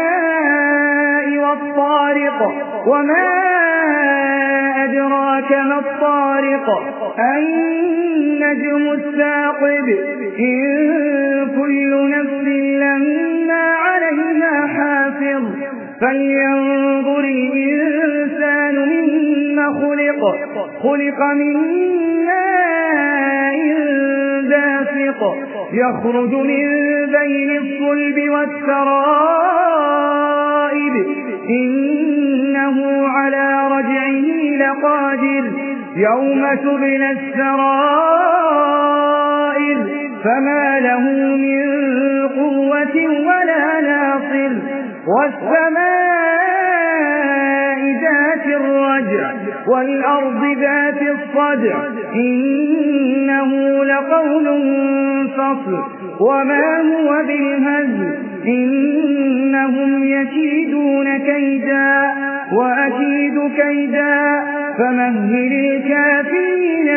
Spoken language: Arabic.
والسماء والطارق وما أدراك ما الطارق النجم الثاقب إن كل نفس لما عليها حافظ فلينظر الإنسان مما خلق خلق من ماء دافق يخرج من بين الصلب والسرائب إنه على رجعه لقادر. يوم تبنى السرائر فما له من قوة ولا ناصر. والسماء ذات الرجع والأرض ذات الصدع. إنه لقول فصل وما هو بالهزل إنهم يكيدون كيدا وأكيد كيدا. فمهل الكافرين